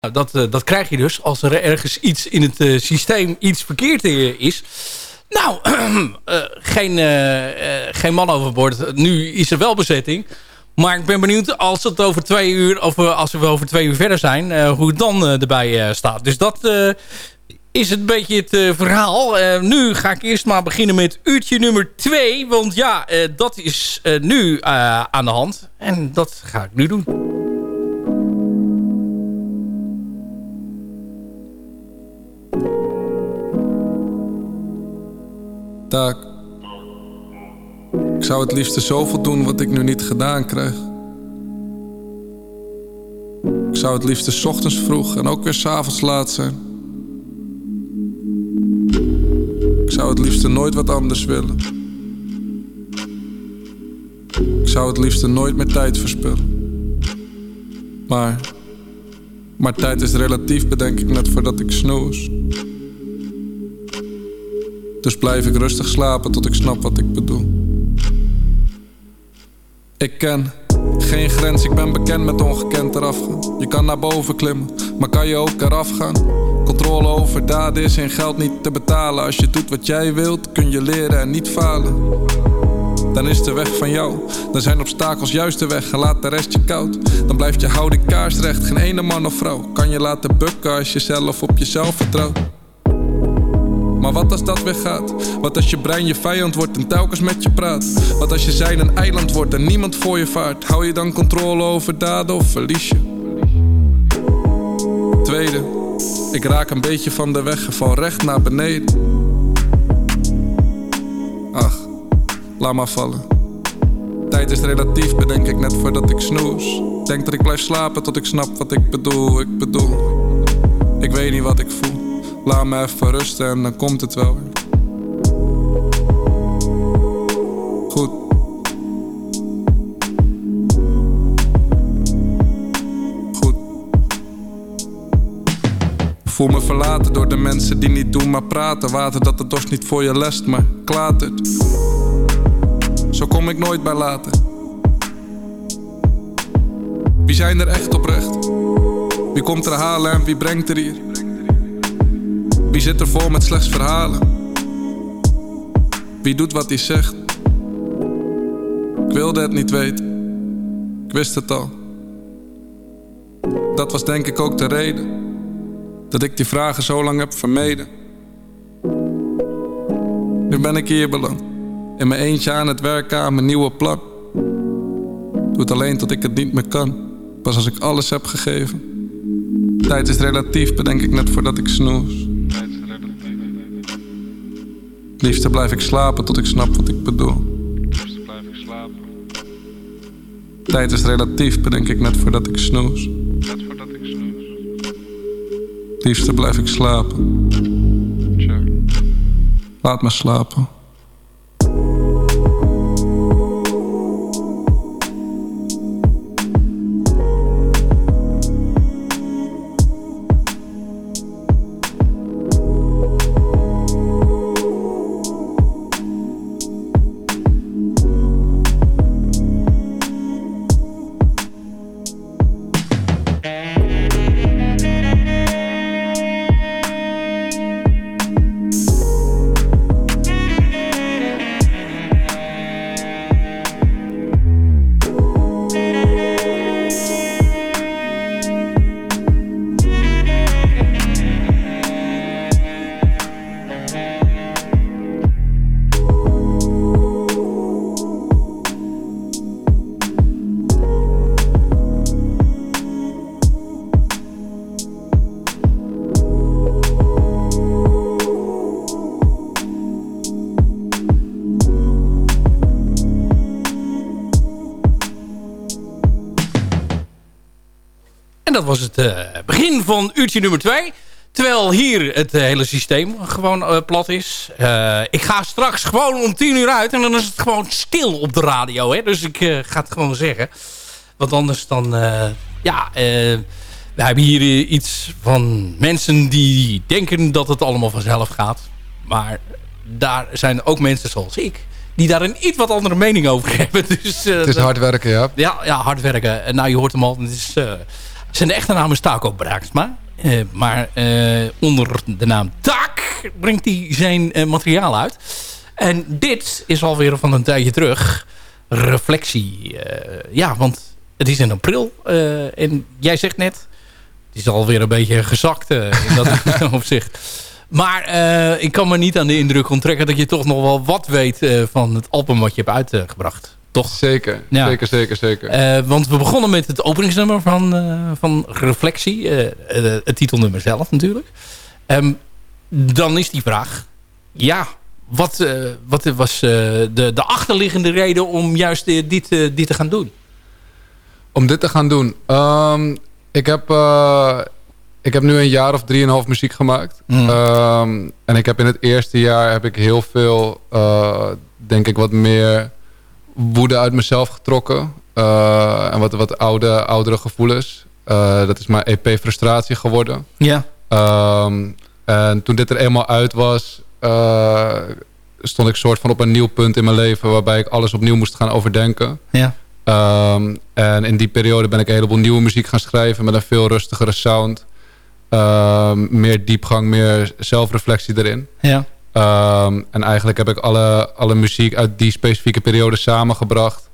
Nou, dat, uh, dat krijg je dus als er ergens iets in het uh, systeem iets verkeerd is. Nou, geen, geen man overboord. Nu is er wel bezetting. Maar ik ben benieuwd als het over twee uur, of als we over twee uur verder zijn, hoe het dan erbij staat. Dus dat is het beetje het verhaal. nu ga ik eerst maar beginnen met uurtje nummer twee. Want ja, dat is nu aan de hand. En dat ga ik nu doen. Ik zou het liefst zoveel doen wat ik nu niet gedaan krijg. Ik zou het liefst s ochtends vroeg en ook weer s'avonds laat zijn. Ik zou het liefst nooit wat anders willen. Ik zou het liefst nooit meer tijd verspillen. Maar, maar tijd is relatief, bedenk ik net voordat ik snoes. Dus blijf ik rustig slapen tot ik snap wat ik bedoel. Ik ken geen grens, ik ben bekend met ongekend eraf gaan. Je kan naar boven klimmen, maar kan je ook eraf gaan? Controle over daden is in geld niet te betalen. Als je doet wat jij wilt, kun je leren en niet falen. Dan is de weg van jou. Dan zijn obstakels juist de weg en laat de rest je koud. Dan blijft je houden kaarsrecht, geen ene man of vrouw. Kan je laten bukken als je zelf op jezelf vertrouwt. Maar wat als dat weer gaat? Wat als je brein je vijand wordt en telkens met je praat? Wat als je zijn een eiland wordt en niemand voor je vaart? Hou je dan controle over daden of verlies je? Tweede, ik raak een beetje van de weg en val recht naar beneden. Ach, laat maar vallen. Tijd is relatief, bedenk ik net voordat ik snoes. Denk dat ik blijf slapen tot ik snap wat ik bedoel, ik bedoel. Ik weet niet wat ik voel. Laat me even rusten en dan komt het wel weer. Goed. Goed. Voel me verlaten door de mensen die niet doen maar praten. Water dat de dorst niet voor je lest, maar klatert. Zo kom ik nooit bij later. Wie zijn er echt oprecht? Wie komt er halen en wie brengt er hier? Wie zit er vol met slechts verhalen? Wie doet wat hij zegt? Ik wilde het niet weten. Ik wist het al. Dat was denk ik ook de reden dat ik die vragen zo lang heb vermeden. Nu ben ik hier beland, in mijn eentje aan het werken aan mijn nieuwe plan. Doe het alleen tot ik het niet meer kan, pas als ik alles heb gegeven. Tijd is relatief, bedenk ik net voordat ik snoes. Liefste blijf ik slapen tot ik snap wat ik bedoel. Liefste blijf ik slapen. Tijd is relatief, bedenk ik net voordat ik snoes. Net voordat ik snoes. Liefste blijf ik slapen. Laat me slapen. Was het uh, begin van uurtje nummer 2. Terwijl hier het uh, hele systeem gewoon uh, plat is. ik ga straks gewoon om 10 uur uit. En dan is het gewoon stil op de radio. Hè? Dus ik ga het gewoon zeggen. Want anders dan... ja, we hebben hier iets van mensen die denken dat het allemaal vanzelf gaat. Maar daar zijn ook mensen zoals ik die daar een iets wat andere mening over hebben. Dus, het is hard werken, ja. Ja, ja hard werken. Nou, je hoort hem al. Het is Zijn echte naam is Taco Braaksma. Uh, maar uh, onder de naam Tak brengt hij zijn uh, materiaal uit. En dit is alweer van een tijdje terug. Reflectie. ja, want het is in april. en jij zegt net... Het is alweer een beetje gezakt in dat opzicht. Maar ik kan me niet aan de indruk onttrekken... dat je toch nog wel wat weet van het album wat je hebt uitgebracht. Toch? Zeker, zeker, zeker, zeker. Uh, want we begonnen met het openingsnummer van, uh, van Reflectie. Uh, het titelnummer zelf natuurlijk. Um, dan is die vraag... Ja, wat, wat was de, de achterliggende reden om juist dit, dit te gaan doen? Om dit te gaan doen? Um, ik, heb, ik heb nu een jaar of drieënhalf muziek gemaakt. Mm. Um, en ik heb in het eerste jaar heb ik heel veel, denk ik, wat meer woede uit mezelf getrokken. Uh, en wat, wat oude, oudere gevoelens. Uh, dat is mijn EP-frustratie geworden. Ja. Um, en toen dit er eenmaal uit was... Uh, stond ik soort van op een nieuw punt in mijn leven... waarbij ik alles opnieuw moest gaan overdenken. Ja. Um, en in die periode ben ik een heleboel nieuwe muziek gaan schrijven... met een veel rustigere sound. Um, meer diepgang, meer zelfreflectie erin. Ja. Um, en eigenlijk heb ik alle, alle muziek uit die specifieke periode samengebracht.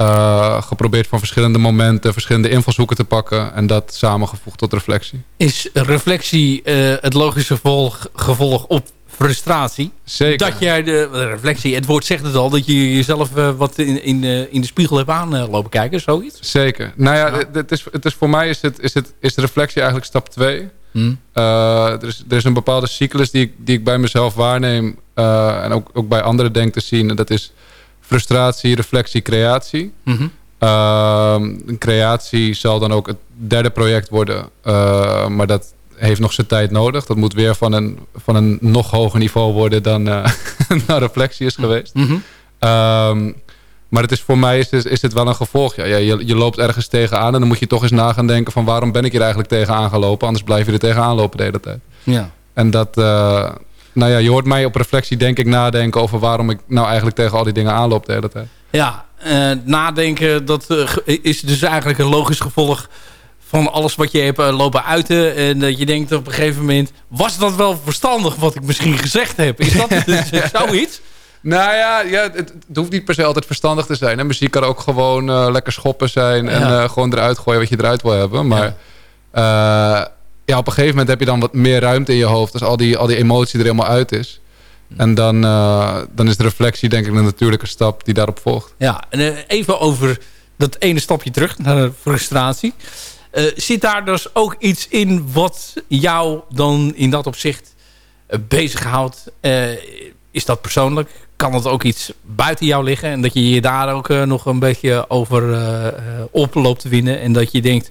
Uh, geprobeerd van verschillende momenten, verschillende invalshoeken te pakken. En dat samengevoegd tot reflectie. Is reflectie uh, het logische gevolg, gevolg op frustratie? Zeker. Dat jij de reflectie, het woord zegt het al, dat je jezelf uh, wat in, in, in de spiegel hebt aanlopen kijken, zoiets? Zeker. Nou ja, ja. Het, is, het is voor mij is, het, is, het, is reflectie eigenlijk stap 2. Hmm. Uh, er, is, er is een bepaalde cyclus die ik, die ik bij mezelf waarneem. Uh, en ook, ook bij anderen denk te zien. En dat is frustratie, reflectie, creatie. Mm -hmm. uh, creatie zal dan ook het derde project worden. Uh, maar dat heeft nog zijn tijd nodig. Dat moet weer van een, van een nog hoger niveau worden dan naar reflectie is geweest. Mm -hmm. Maar het is, voor mij is, is het wel een gevolg. Ja, je, je loopt ergens tegenaan en dan moet je toch eens na gaan denken... van waarom ben ik hier eigenlijk tegenaan gelopen? Anders blijf je er tegenaan lopen de hele tijd. Ja. En dat... Uh, nou ja, je hoort mij op reflectie denk ik nadenken... over waarom ik nou eigenlijk tegen al die dingen aanloop de hele tijd. Ja, uh, nadenken dat uh, is dus eigenlijk een logisch gevolg... van alles wat je hebt lopen uiten. En dat je denkt op een gegeven moment... was dat wel verstandig wat ik misschien gezegd heb? Is dat dus zoiets? Nou ja, ja het, het, hoeft niet per se altijd verstandig te zijn. Hè? Muziek kan ook gewoon uh, lekker schoppen zijn. Ja. En uh, gewoon eruit gooien wat je eruit wil hebben. Maar ja. Uh, ja. op een gegeven moment heb je dan wat meer ruimte in je hoofd. Als al die, al die emotie er helemaal uit is. En dan, dan is de reflectie denk ik een natuurlijke stap die daarop volgt. Ja, en even over dat ene stapje terug naar de frustratie. zit daar dus ook iets in wat jou dan in dat opzicht bezighoudt? Is dat persoonlijk? kan het ook iets buiten jou liggen. En dat je je daar ook uh, nog een beetje over uh, op loopt te winnen. En dat je denkt,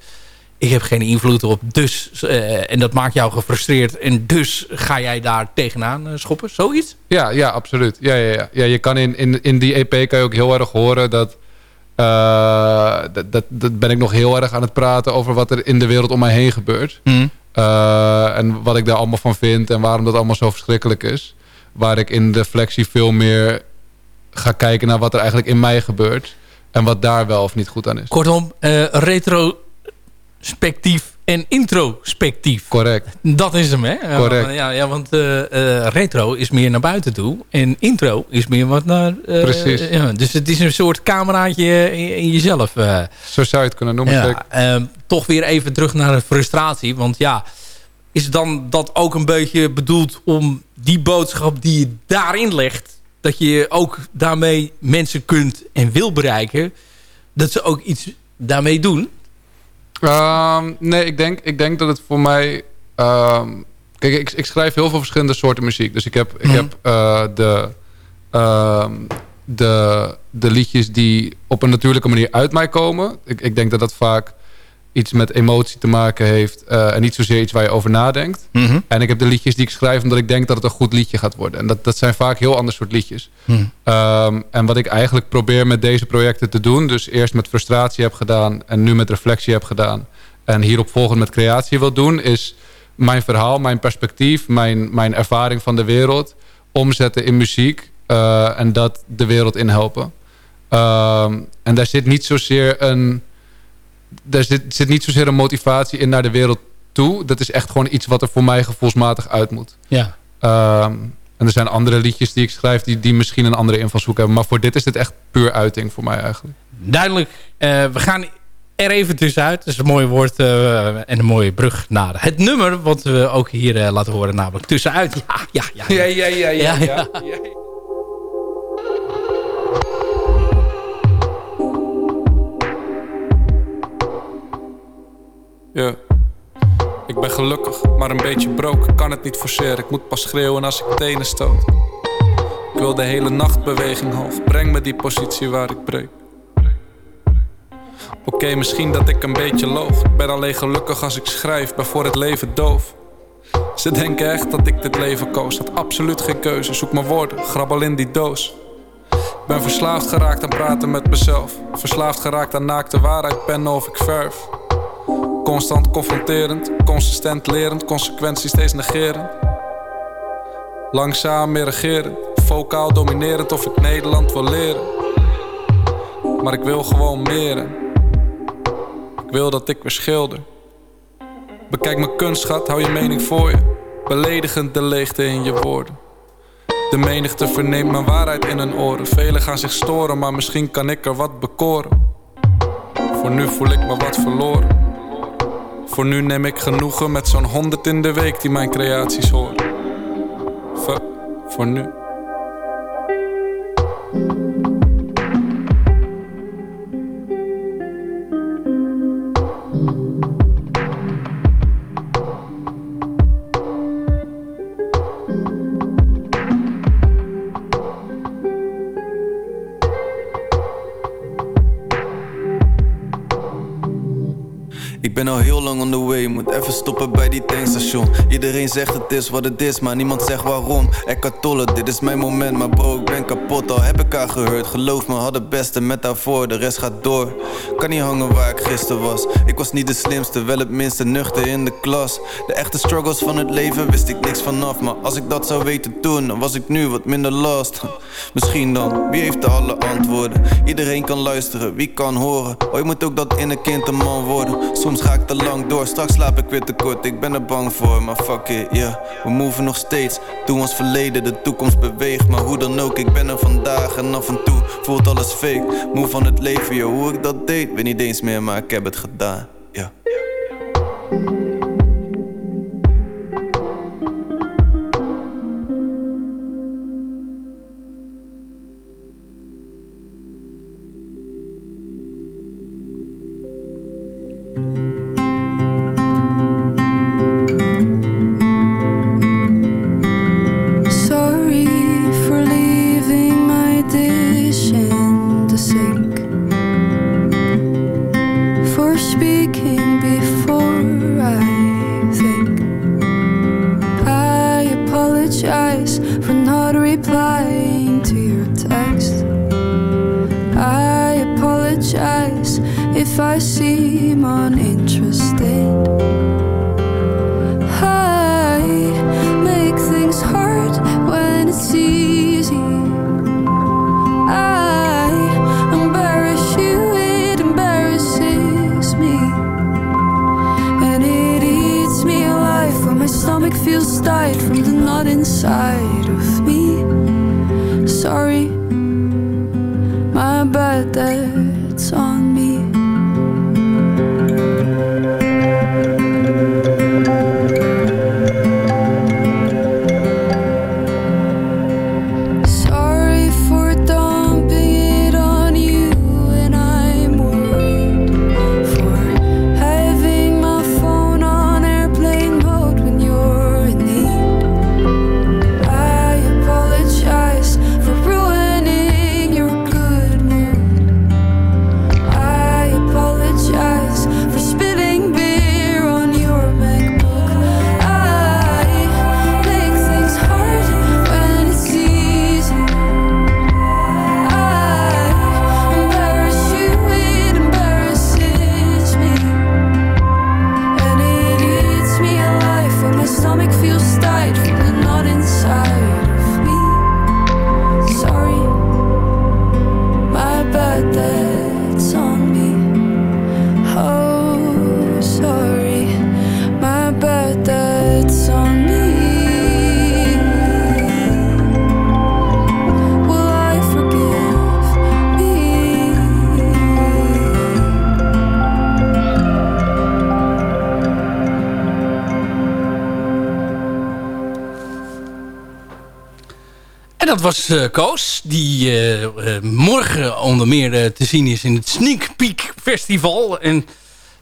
ik heb geen invloed op. Dus, uh, en dat maakt jou gefrustreerd. En dus ga jij daar tegenaan schoppen. Zoiets? Ja, ja absoluut. Ja, ja, ja. ja je kan in, in, in die EP kan je ook heel erg horen dat... dat, dat, dat ben ik nog heel erg aan het praten over wat er in de wereld om mij heen gebeurt. Mm. en wat ik daar allemaal van vind en waarom dat allemaal zo verschrikkelijk is waar ik in de flexie veel meer ga kijken naar wat er eigenlijk in mij gebeurt. En wat daar wel of niet goed aan is. Kortom, uh, retrospectief en introspectief. Correct. Dat is hem, hè? Correct. Ja, ja want uh, uh, retro is meer naar buiten toe. En intro is meer wat naar... Precies. Ja, dus het is een soort cameraatje in, in jezelf. Zo zou je het kunnen noemen. Ja, toch weer even terug naar de frustratie. Want ja is dan dat ook een beetje bedoeld om die boodschap die je daarin legt... dat je ook daarmee mensen kunt en wil bereiken... dat ze ook iets daarmee doen? Um, nee, ik denk, ik denk dat het voor mij... Um, kijk, ik, ik, schrijf heel veel verschillende soorten muziek. Dus ik heb, ik Mhm. heb uh, de, um, de, de liedjes die op een natuurlijke manier uit mij komen. Ik, ik denk dat dat vaak iets met emotie te maken heeft. Uh, en niet zozeer iets waar je over nadenkt. Mhm. En ik heb de liedjes die ik schrijf omdat ik denk dat het een goed liedje gaat worden. En dat, dat zijn vaak heel ander soort liedjes. Mhm. Um, en wat ik eigenlijk probeer met deze projecten te doen... dus eerst met frustratie heb gedaan en nu met reflectie heb gedaan... en hierop volgend met creatie wil doen... is mijn verhaal, mijn perspectief, mijn, mijn ervaring van de wereld... omzetten in muziek uh, en dat de wereld in helpen. Um, en daar zit niet zozeer een daar zit, zit niet zozeer een motivatie in naar de wereld toe. Dat is echt gewoon iets wat er voor mij gevoelsmatig uit moet. Ja. Ehm, en er zijn andere liedjes die ik schrijf die, die misschien een andere invalshoek hebben. Maar voor dit is dit echt puur uiting voor mij eigenlijk. Duidelijk. we gaan er even tussenuit. Dat is een mooi woord uh, en een mooie brug naar het nummer. Wat we ook hier uh, laten horen. Namelijk tussenuit. Ja, ja, ja. Ja, ja, ja. ja, ja, ja. ja. Ik ben gelukkig, maar een beetje broke. Ik kan het niet forceren. Ik moet pas schreeuwen als ik tenen stoot. Ik wil de hele nacht beweging hoog. Breng me die positie waar ik breek. Oké, misschien dat ik een beetje loog. Ik ben alleen gelukkig als ik schrijf, ben voor het leven doof. Ze denken echt dat ik dit leven koos. Had absoluut geen keuze. Zoek mijn woorden, grabbel in die doos. Ik ben verslaafd geraakt aan praten met mezelf. Verslaafd geraakt aan naakte waarheid, pennen of ik verf. Constant confronterend, consistent lerend, consequenties steeds negerend. Langzaam meer regerend, vocaal dominerend of ik Nederland wil leren. Maar ik wil gewoon meer. Ik wil dat ik weer schilder. Bekijk mijn kunstschat, hou je mening voor je. Beledigend de leegte in je woorden. De menigte verneemt mijn waarheid in hun oren. Velen gaan zich storen, maar misschien kan ik er wat bekoren. Voor nu voel ik me wat verloren. Voor nu neem ik genoegen met zo'n honderd in de week die mijn creaties horen. Voor, voor nu. Way, moet even stoppen bij die tankstation. Iedereen zegt het is wat het is, maar niemand zegt waarom. Eckhart Tolle, dit is mijn moment, maar bro, ik ben kapot. Al heb ik haar gehoord, geloof me, had het beste met haar voor. De rest gaat door, kan niet hangen waar ik gisteren was. Ik was niet de slimste, wel het minste nuchter in de klas. De echte struggles van het leven wist ik niks vanaf. Maar als ik dat zou weten toen, dan was ik nu wat minder last. Misschien dan, wie heeft alle antwoorden? Iedereen kan luisteren, wie kan horen? Oh, je moet ook dat in een kind een man worden. Soms ga ik te lang door, straks slaap ik weer te kort. Ik ben er bang voor, maar fuck it, yeah. We moven nog steeds, doen ons verleden, de toekomst beweegt. Maar hoe dan ook, ik ben er vandaag en af en toe voelt alles fake. Moe van het leven, joh, hoe ik dat deed, weet niet eens meer, maar ik heb het gedaan. Yeah. Dat was uh, Koos, die uh, morgen onder meer te zien is in het Sneak Peek Festival. En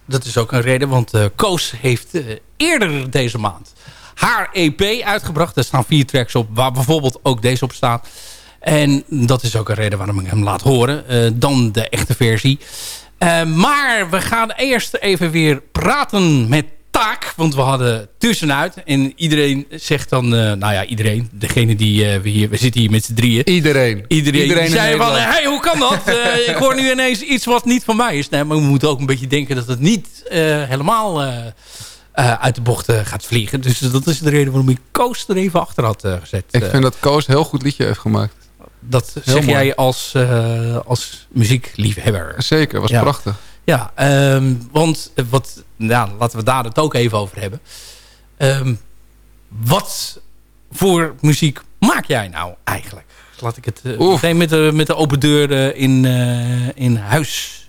dat is ook een reden, want Koos heeft eerder deze maand haar EP uitgebracht. Er staan vier tracks op, waar bijvoorbeeld ook deze op staat. En dat is ook een reden waarom ik hem laat horen. dan de echte versie. maar we gaan eerst even weer praten met taak. Want we hadden tussenuit. En iedereen zegt dan... Uh, nou ja, iedereen. Degene die uh, we hier... We zitten hier met z'n drieën. Iedereen. Iedereen, iedereen zei van... hey, hoe kan dat? uh, ik hoor nu ineens iets wat niet van mij is. Nee, maar we moeten ook een beetje denken dat het niet helemaal... uit de bocht gaat vliegen. Dus dat is de reden waarom ik Koos er even achter had gezet. Ik vind dat Koos een heel goed liedje heeft gemaakt. Dat zeg jij als, als muziekliefhebber. Zeker, was prachtig. Ja, um, want wat, nou, laten we daar het ook even over hebben. Um, wat voor muziek maak jij nou eigenlijk? Laat ik het uh, meteen met de, met de open deur uh, in, uh, in huis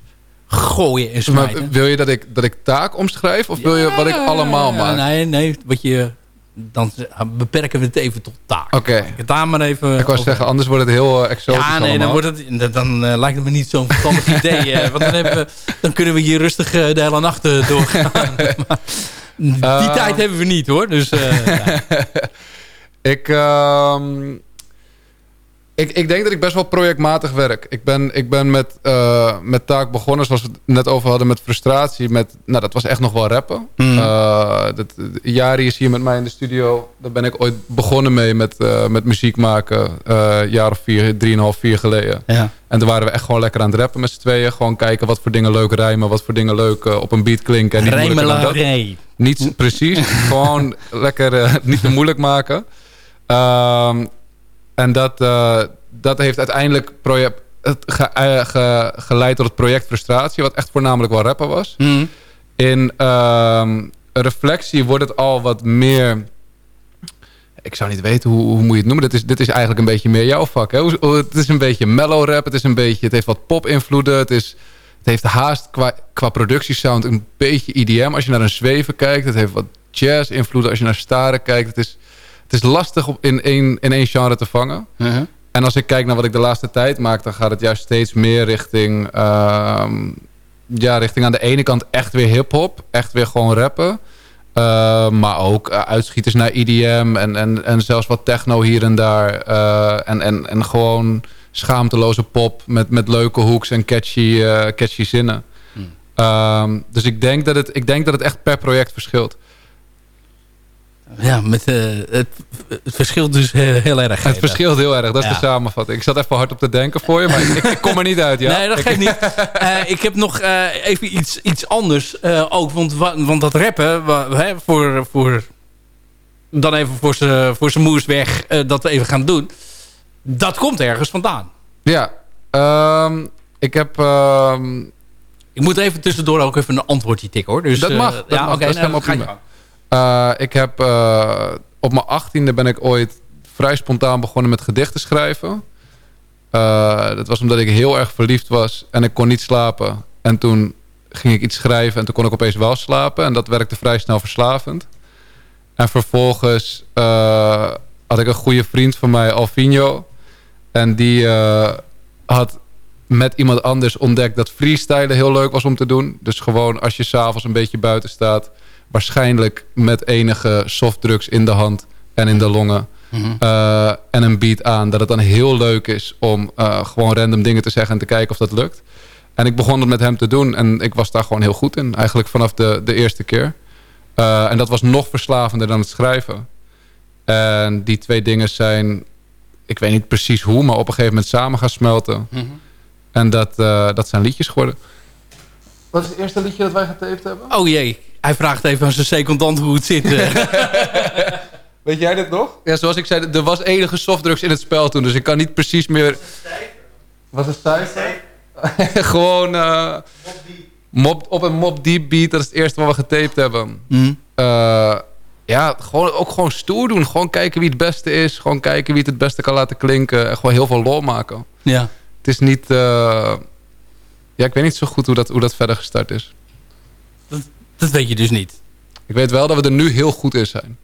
gooien en smijten. Maar wil je dat ik, dat ik taak omschrijf? Of wil je wat ik allemaal maak? Nee, nee, wat je dan beperken we het even tot taak. Oké. Okay. Ik daar maar even. Ik wou zeggen, anders wordt het heel uh, exotisch. Ja, nee, dan, wordt het, dan uh, lijkt het me niet zo'n verstandig idee. Uh, want dan, hebben we, dan kunnen we hier rustig de hele nacht doorgaan. die tijd hebben we niet hoor. Dus, ja. ik. Um, ik, ik denk dat ik best wel projectmatig werk. Ik ben, ik ben met, uh, met taak begonnen, zoals we het net over hadden, met frustratie. Met, nou, dat was echt nog wel rappen. Mm. Uh, dat, Jari is hier met mij in de studio. Daar ben ik ooit begonnen mee met, uh, met muziek maken. Een jaar of vier, drieënhalf, vier geleden. Ja. En toen waren we echt gewoon lekker aan het rappen met z'n tweeën. Gewoon kijken wat voor dingen leuk rijmen, wat voor dingen leuk op een beat klinken. En niet Rijmelarij. Niet precies. gewoon lekker niet te moeilijk maken. Ehm, en dat, uh, dat heeft uiteindelijk project, het ge, uh, ge, geleid tot het project Frustratie. Wat echt voornamelijk wel rappen was. Mm. In uh, reflectie wordt het al wat meer... Ik zou niet weten hoe, hoe moet je het noemen. Dit is, dit is eigenlijk een beetje meer jouw vak. Hè? Het is een beetje mellow rap. Het, is een beetje, het heeft wat pop invloeden. Het, is, het heeft haast qua, qua productiesound een beetje IDM. Als je naar een zweven kijkt. Het heeft wat jazz invloeden. Als je naar staren kijkt. Het is het is lastig om in één, in één genre te vangen. Uh-huh. En als ik kijk naar wat ik de laatste tijd maak... dan gaat het juist steeds meer richting... Ehm, ja, richting aan de ene kant echt weer hip-hop. Echt weer gewoon rappen. Uh, maar ook uh, uitschieters naar EDM en, en, en zelfs wat techno hier en daar. Uh, en, en, en gewoon schaamteloze pop met, met leuke hooks en catchy, catchy zinnen. Hmm. Um, dus ik denk, dat het, ik denk dat het echt per project verschilt. Ja, met, uh, het, het, verschilt dus heel, erg. Het verschilt heel erg, dat is de samenvatting. Ik zat even hard op te denken voor je, maar ik, ik, kom er niet uit. Ja? Nee, dat geeft niet. Uh, ik heb nog uh, even iets, iets anders ook. Want, want dat rappen, hè, voor, voor, dan even voor zijn voor moers weg dat we even gaan doen. Dat komt ergens vandaan. Ja, um, ik heb... Um, ik moet even tussendoor ook even een antwoordje tikken hoor. Dus, dat mag, dat ja, mag. Okay, dat is nou, uh, ik heb uh, op mijn achttiende ben ik ooit vrij spontaan begonnen met gedichten schrijven. Uh, dat was omdat ik heel erg verliefd was en ik kon niet slapen. En toen ging ik iets schrijven en toen kon ik opeens wel slapen. En dat werkte vrij snel verslavend. En vervolgens had ik een goede vriend van mij, Alvino. En die had met iemand anders ontdekt dat freestylen heel leuk was om te doen. Dus gewoon als je s'avonds een beetje buiten staat waarschijnlijk met enige softdrugs in de hand en in de longen. Mhm. Eh, en een beat aan. Dat het dan heel leuk is om uh, gewoon random dingen te zeggen en te kijken of dat lukt. En ik begon het met hem te doen en ik was daar gewoon heel goed in. Eigenlijk vanaf de, de eerste keer. Uh, en dat was nog verslavender dan het schrijven. En die twee dingen zijn, ik weet niet precies hoe, maar op een gegeven moment samen gaan smelten. Mm -hmm. En dat, dat zijn liedjes geworden. Wat is het eerste liedje dat wij getaped hebben? Oh jee, hij vraagt even aan zijn secondant hoe het zit. Eh. Weet jij dit nog? Ja, zoals ik zei, er was enige softdrugs in het spel toen. Dus ik kan niet precies meer... Wat is cijfer? Gewoon... Uh, mop, op een Mob Deep beat, dat is het eerste wat we getaped hebben. Mm. Uh, ja, gewoon, ook gewoon stoer doen. Gewoon kijken wie het beste is. Gewoon kijken wie het het beste kan laten klinken. En gewoon heel veel lol maken. Ja. Het is niet... Uh, ja, ik weet niet zo goed hoe dat, hoe dat verder gestart is. Dat weet je dus niet. Ik weet wel dat we er nu heel goed in zijn.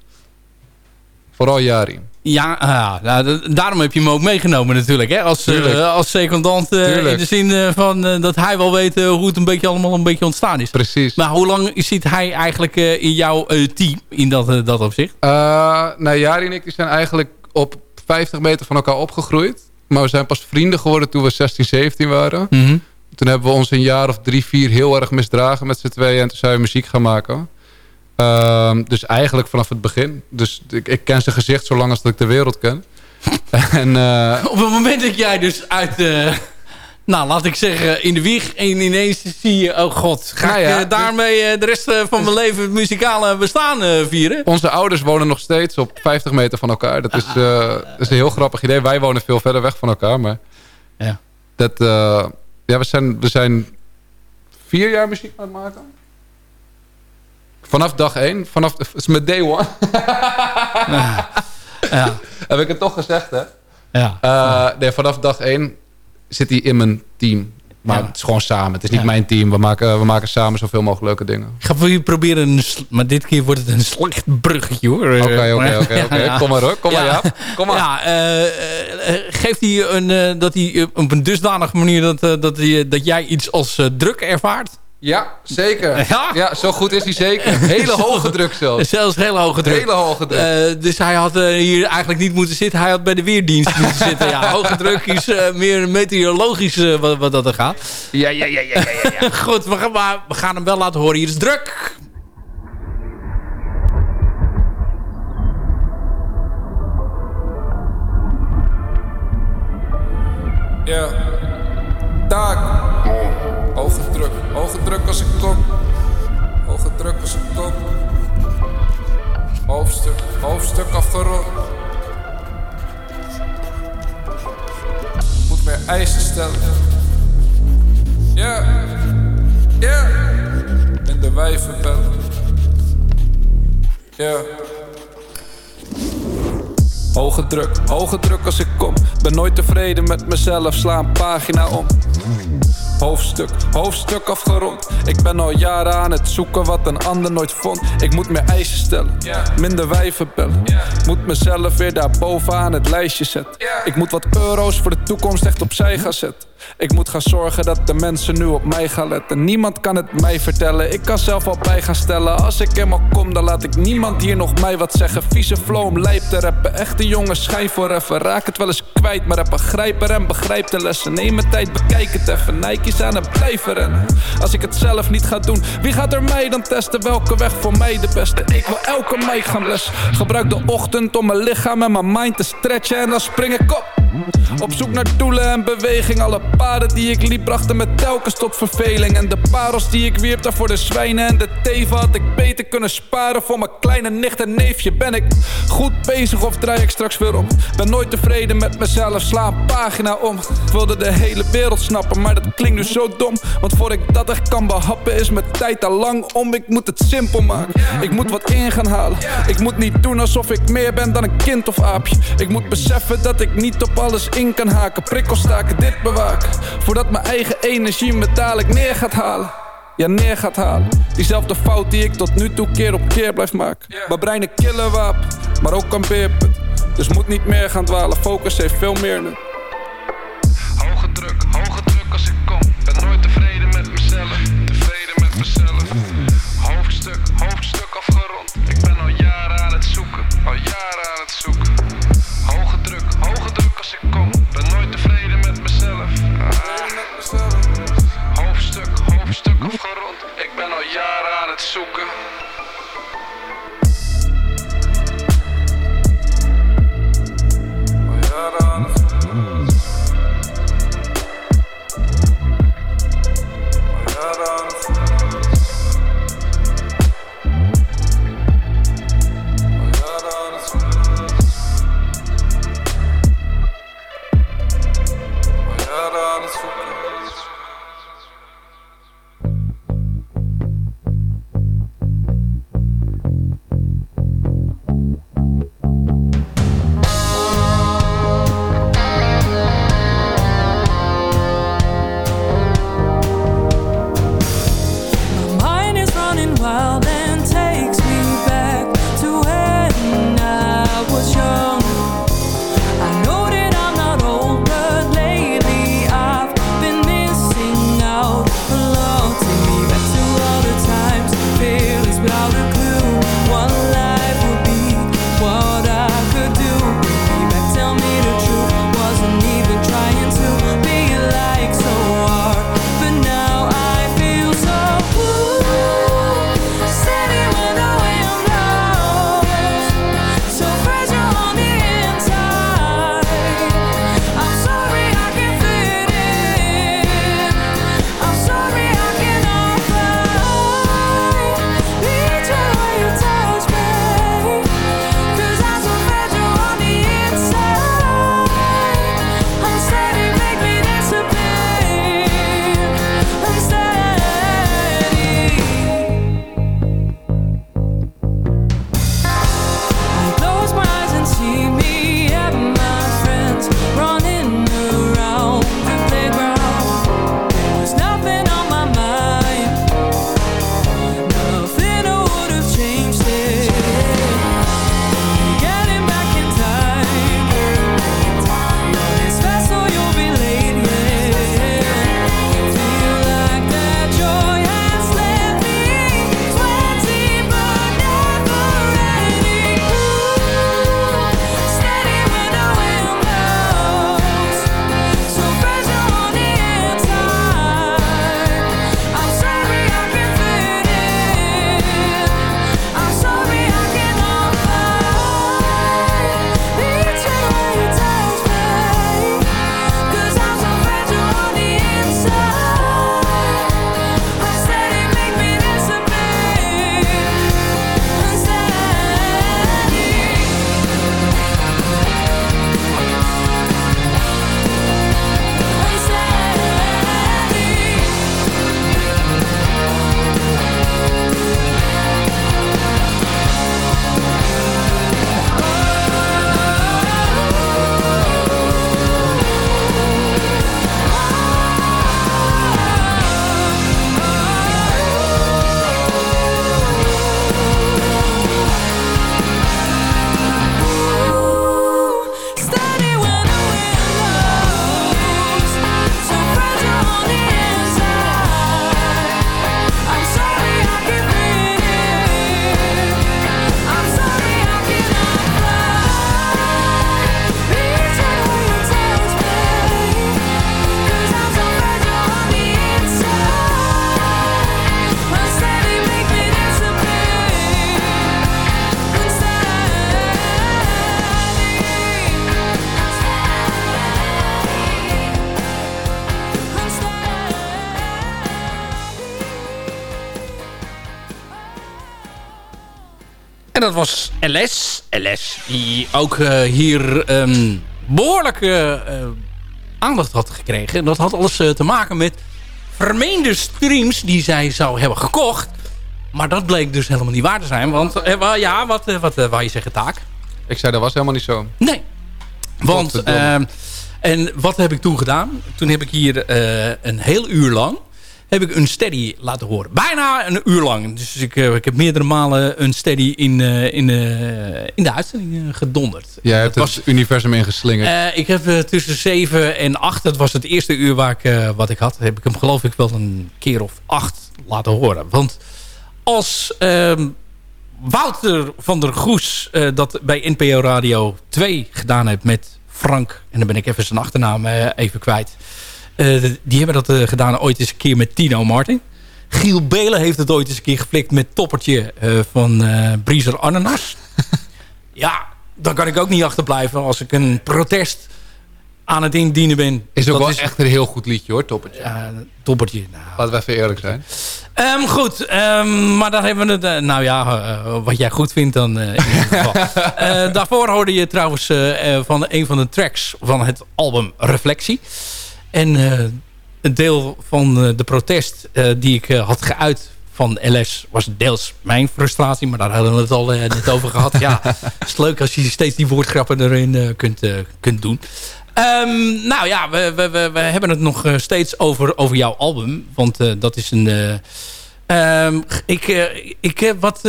Vooral Jari. Ja, uh, nou, daarom heb je hem ook meegenomen natuurlijk. Hè? Als, uh, als secondant uh, in de zin van dat hij wel weet hoe het een beetje allemaal een beetje ontstaan is. Precies. Maar hoe lang zit hij eigenlijk in jouw team in dat, dat opzicht? nou, Jari en ik die zijn eigenlijk op 50 meter van elkaar opgegroeid. Maar we zijn pas vrienden geworden toen we 16, 17 waren. Mm -hmm. Toen hebben we ons een jaar of drie, vier heel erg misdragen met z'n tweeën. En toen zijn we muziek gaan maken. Uh, dus eigenlijk vanaf het begin. Dus ik, ik, ken zijn gezicht zolang als dat ik de wereld ken. en, uh... Op het moment dat jij dus uit... Uh, nou, laat ik zeggen, in de wieg. En ineens zie je, oh god, ga nou ja, ik daarmee de rest van mijn leven het muzikale bestaan vieren? Onze ouders wonen nog steeds op 50 meter van elkaar. Dat is, dat is een heel grappig idee. Wij wonen veel verder weg van elkaar. Maar ja. dat, ja, we zijn, we zijn vier jaar muziek aan het maken. Vanaf dag één. Vanaf, het is met day one. ja. ja. Heb ik het toch gezegd, hè? Ja. Uh, nee, vanaf dag één zit hij in mijn team. Maar ja. het is gewoon samen. Het is niet ja. mijn team. We maken, we maken samen zoveel mogelijk leuke dingen. Ik ga voor je proberen... Een, maar dit keer wordt het een slecht bruggetje, hoor. Oké, oké, oké. Kom maar, hoor. Kom maar, ja. Kom maar. Ja, uh, uh, geeft hij een, uh, dat hij op een dusdanige manier... dat, dat, hij, dat jij iets als druk ervaart? Ja, zeker. Ja? ja, zo goed is hij zeker. Hele hoge druk zelfs. Zelfs hele hoge druk. Hele hoge druk. Uh, dus hij had uh, hier eigenlijk niet moeten zitten. Hij had bij de weerdienst moeten zitten. Ja, hoge druk is uh, meer meteorologisch wat, wat dat er gaat. Ja, ja, ja, ja, ja, ja. Goed, we gaan, maar we gaan hem wel laten horen. Hier is druk. Ja. Taak. Hoge druk, hoge druk als ik kom. Hoge druk als ik kom. Hoofdstuk, hoofdstuk afgerond. Moet meer eisen stellen. Ja, ja. En de wijven bellen. Ja. Hoge druk, hoge druk als ik kom. Ben nooit tevreden met mezelf, sla een pagina om. Hoofdstuk, hoofdstuk afgerond. Ik ben al jaren aan het zoeken wat een ander nooit vond. Ik moet meer eisen stellen, minder wijven bellen. Moet mezelf weer daar bovenaan het lijstje zetten. Ik moet wat euro's voor de toekomst echt opzij gaan zetten. Ik moet gaan zorgen dat de mensen nu op mij gaan letten. Niemand kan het mij vertellen, ik kan zelf al bij gaan stellen. Als ik helemaal kom, dan laat ik niemand hier nog mij wat zeggen. Vieze flow om lijp te rappen, echte jongens schijn voor even. Raak het wel eens kwijt, maar heb er en begrijp de lessen. Neem mijn tijd, bekijk het even. Nike's aan het blijven rennen. Als ik het zelf niet ga doen, wie gaat er mij dan testen? Welke weg voor mij de beste? Ik wil elke meid gaan les. Gebruik de ochtend om mijn lichaam en mijn mind te stretchen en dan spring ik op. Op zoek naar doelen en beweging. Alle paden die ik liep brachten me telkens tot verveling. En de parels die ik wierp daar voor de zwijnen en de teven had ik beter kunnen sparen. Voor mijn kleine nicht en neefje ben ik goed bezig of draai ik straks weer om. Ben nooit tevreden met mezelf, sla een pagina om. Wilde de hele wereld snappen, maar dat klinkt nu zo dom. Want voor ik dat echt kan behappen is mijn tijd al lang om. Ik moet het simpel maken, ik moet wat in gaan halen. Ik moet niet doen alsof ik meer ben dan een kind of aapje. Ik moet beseffen dat ik niet op alles in kan haken. Prikkels staken, dit bewaken. Voordat mijn eigen energie me dadelijk neer gaat halen. Ja, neer gaat halen. Diezelfde fout die ik tot nu toe keer op keer blijf maken. Mijn brein een killerwapen, maar ook een beerput. Dus moet niet meer gaan dwalen, focus heeft veel meer nut. Hoge druk, hoge druk als ik kom. Ben nooit tevreden met mezelf, tevreden met mezelf. En dat was LS. LS, die ook hier um, behoorlijk aandacht had gekregen. En dat had alles te maken met vermeende streams die zij zou hebben gekocht. Maar dat bleek dus helemaal niet waar te zijn. Want ja, wat, wat wou je zeggen, Taak? Ik zei, dat was helemaal niet zo. Nee. Want, en wat heb ik toen gedaan? Toen heb ik hier een heel uur lang heb ik een steady laten horen. Bijna een uur lang. Dus ik, uh, ik heb meerdere malen een steady in, uh, in, uh, in de uitzending gedonderd. Jij hebt het universum ingeslingerd. ik heb tussen 7 en 8, dat was het eerste uur waar ik, wat ik had... heb ik hem geloof ik wel een keer of acht laten horen. Want als ehm, Wouter van der Goes dat bij NPO Radio 2 gedaan heeft met Frank... en dan ben ik even zijn achternaam even kwijt... Eh, die hebben dat eh, gedaan ooit eens een keer met Tino Martin. Giel Belen heeft het ooit eens een keer geflikt met Toppertje uh, van uh, Briezer Ananas. ja, dan kan ik ook niet achterblijven als ik een protest aan het indienen ben. Is ook wel echt een heel goed liedje hoor, Toppertje. Ja, Toppertje. Nou. Laten we even eerlijk zijn. Um, goed, um, maar dan hebben we het... Uh, nou ja, uh, wat jij goed vindt dan in ieder geval. daarvoor hoorde je trouwens van een van de tracks van het album Reflectie. En uh, een deel van uh, de protest uh, die ik had geuit van LS was deels mijn frustratie. Maar daar hadden we het al net over gehad. Ja, het is leuk als je steeds die woordgrappen erin kunt, kunt doen. Um, nou ja, we, we, we, we, hebben het nog steeds over, over jouw album. Want dat is een... Um, ik, ik, wat,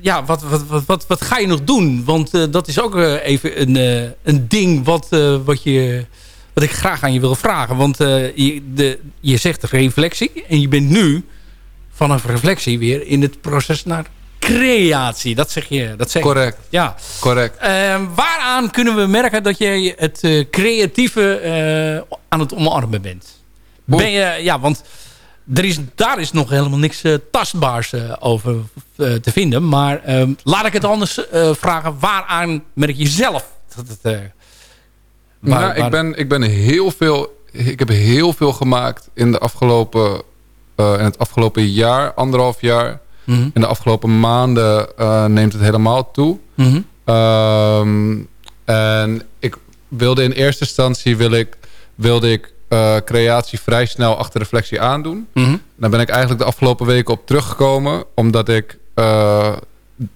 ja, wat, wat, wat, wat, wat ga je nog doen? Want dat is ook even een, een ding wat, wat je wat ik graag aan je wil vragen. Want uh, je, de, je zegt reflectie. En je bent nu vanaf reflectie weer in het proces naar creatie. Dat zeg je. Dat zeg Correct. Ja. Correct. Uh, waaraan kunnen we merken dat je het uh, creatieve uh, aan het omarmen bent? Ben je, ja, want er is, daar is nog helemaal niks tastbaars over te vinden. Maar ehm, laat ik het anders vragen. Waaraan merk je zelf dat het maar, ik, ben, ik ben heel veel... Ik heb heel veel gemaakt in, de afgelopen, uh, in het afgelopen jaar, anderhalf jaar. Mhm. In de afgelopen maanden uh, neemt het helemaal toe. Mhm. um, en ik wilde in eerste instantie wil ik, wilde ik uh, creatie vrij snel achter reflectie aandoen. Mm Daar ben ik eigenlijk de afgelopen weken op teruggekomen. Omdat ik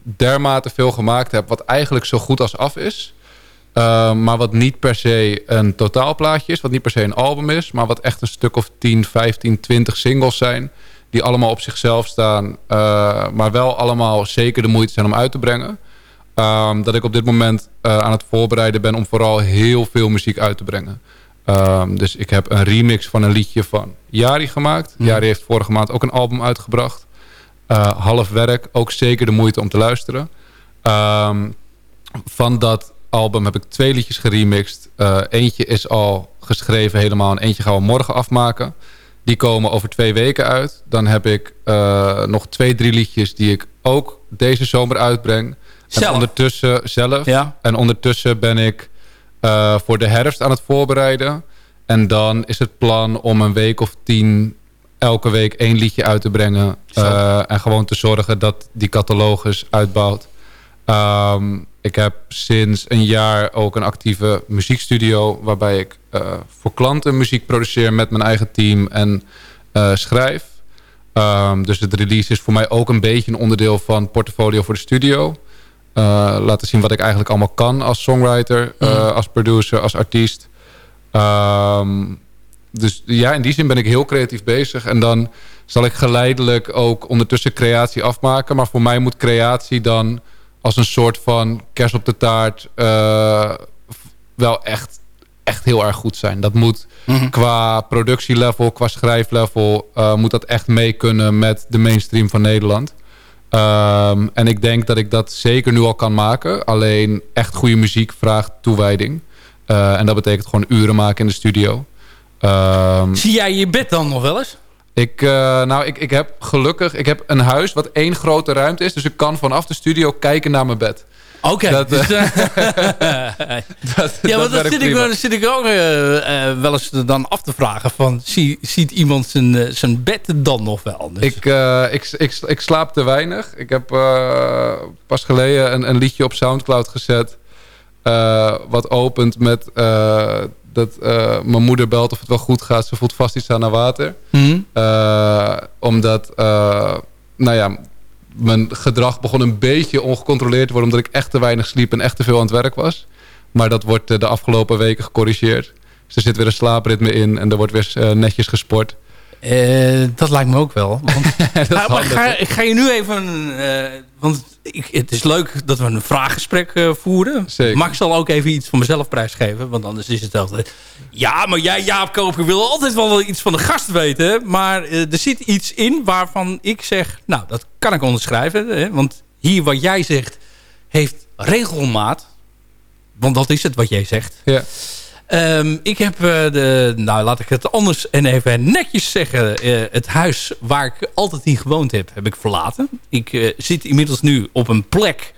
dermate veel gemaakt heb wat eigenlijk zo goed als af is. Uh, maar wat niet per se een totaalplaatje is. Wat niet per se een album is. Maar wat echt een stuk of 10, 15, 20 singles zijn. Die allemaal op zichzelf staan. Uh, maar wel allemaal zeker de moeite zijn om uit te brengen. Um, dat ik op dit moment uh, aan het voorbereiden ben om vooral heel veel muziek uit te brengen. Um, dus ik heb een remix van een liedje van Jari gemaakt. Mm. Jari heeft vorige maand ook een album uitgebracht. half werk, ook zeker de moeite om te luisteren. Um, van dat album heb ik twee liedjes geremixed. Uh, eentje is al geschreven helemaal en eentje gaan we morgen afmaken. Die komen over twee weken uit. Dan heb ik uh, nog twee, drie liedjes die ik ook deze zomer uitbreng. Zelf? En ondertussen zelf. Ja. En ondertussen ben ik uh, voor de herfst aan het voorbereiden. En dan is het plan om een week of tien elke week één liedje uit te brengen. en gewoon te zorgen dat die catalogus uitbouwt. Um, ik heb sinds een jaar ook een actieve muziekstudio... waarbij ik uh, voor klanten muziek produceer met mijn eigen team en uh, schrijf. Um, dus het release is voor mij ook een beetje een onderdeel van portfolio voor de studio. Uh, laten zien wat ik eigenlijk allemaal kan als songwriter, mm. als producer, als artiest. Um, dus ja, in die zin ben ik heel creatief bezig. En dan zal ik geleidelijk ook ondertussen creatie afmaken. Maar voor mij moet creatie dan als een soort van kers op de taart uh, wel echt, echt heel erg goed zijn. Dat moet mm qua productielevel, qua schrijflevel... Uh, moet dat echt mee kunnen met de mainstream van Nederland. Um, en ik denk dat ik dat zeker nu al kan maken. Alleen echt goede muziek vraagt toewijding. Uh, en dat betekent gewoon uren maken in de studio. Um, Zie jij je bed dan nog wel eens? Ik, uh, nou, ik, ik heb gelukkig ik heb een huis wat één grote ruimte is. Dus ik kan vanaf de studio kijken naar mijn bed. Oké. Dat, dus, eh, eh, dat, ja, want dat dan zit ik, dan zit ik ook eh, eh, wel eens dan af te vragen van... zie- ziet iemand zijn, eh, zijn bed dan nog wel? Dus, Ik, eh, ik, ik, ik slaap te weinig. Ik heb eh, pas geleden een, een liedje op Soundcloud gezet. eh, wat opent met eh, dat eh, mijn moeder belt of het wel goed gaat. Ze voelt vast iets aan haar water. Hm? Eh, omdat, eh, nou ja, mijn gedrag begon een beetje ongecontroleerd te worden. Omdat ik echt te weinig sliep en echt te veel aan het werk was. Maar dat wordt de afgelopen weken gecorrigeerd. Dus er zit weer een slaapritme in en er wordt weer netjes gesport. Eh, dat lijkt me ook wel. Want, Nou, maar ga, ga je nu even... eh, want ik, het is leuk dat we een vraaggesprek eh, voeren. Zeker. Maar ik zal ook even iets van mezelf prijsgeven. Want anders is het altijd... Ja, maar jij, Jaap Koper, wil altijd wel iets van de gast weten. Maar eh, er zit iets in waarvan ik zeg... Nou, dat kan ik onderschrijven. Hè, want hier wat jij zegt, heeft regelmaat. Want dat is het wat jij zegt. Ja. Ehm, ik heb eh, de, nou laat ik het anders en even netjes zeggen. eh, het huis waar ik altijd in gewoond heb, heb ik verlaten. Ik eh, zit inmiddels nu op een plek.